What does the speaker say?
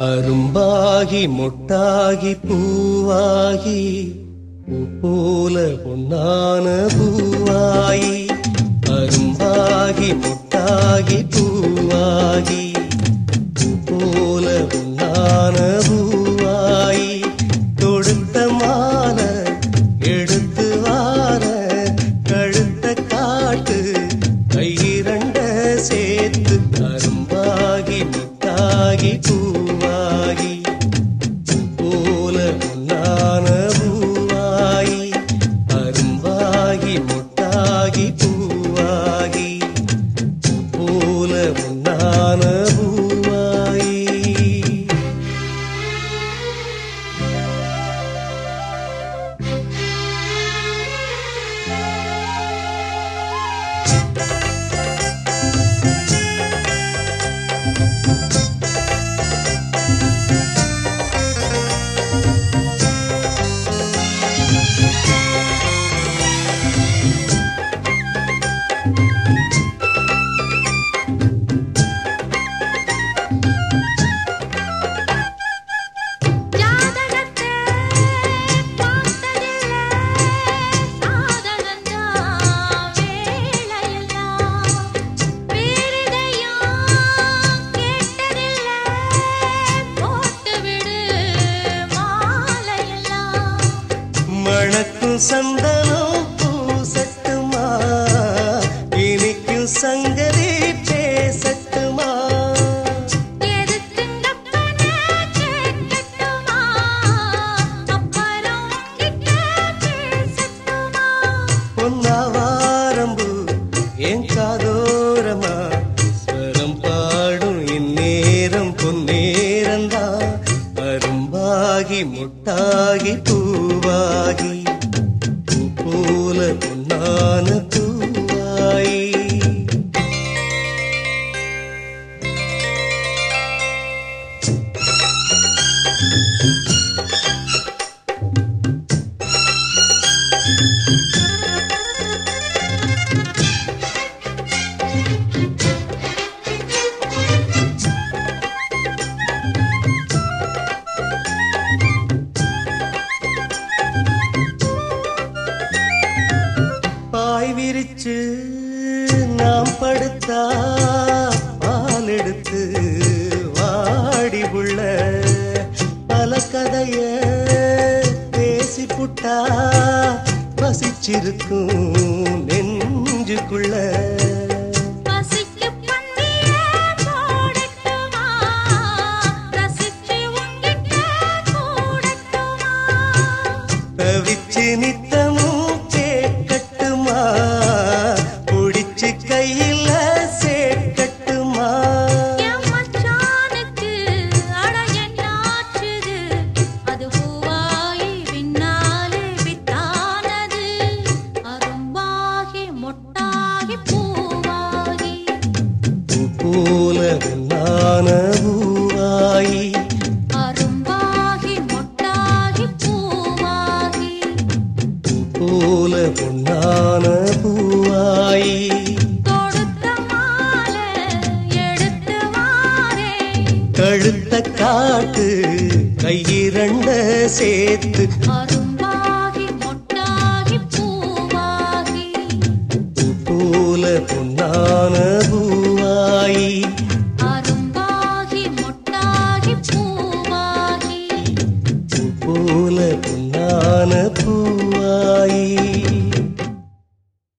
அரும்பாகி மொட்டாகி பூவாகி போல பொன்னான பூவாயி அரும்பாகி முட்டாகி பூவாகி போல பொன்னான பூவாயி தொடுத்த மாலை எடுத்து வார கழுத்த காட்டு கையிரண்ட சேர்த்து அரும்பாகி முட்டாகி பூ சந்தனம் பூசட்டுமா இனிக்கும் சங்கதி பேசட்டுமா பொன்னாவாரம்பு என் காதோரமா? ஸ்வரம் பாடும் இந்நேரம் பொன்னேரந்தா. அரும்பாகி முட்டாகி பூவாகி. போல பொன்னான பூவாயி பாய் விரிச்சு நாம் படுத்தா பால் எடுத்து வாடி உள்ள பல கதைய பேசி புட்டா வசிச்சிருக்கும் நெஞ்சுக்குள்ள. தவிச்சு நித்தமும் நான பூவாயி அரும்பாகி மொட்டாகி பூவாகி போல பொன்னான பூவாயி கழுத்த காட்டு கையிரண்ட சேர்த்து.